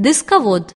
дисковод.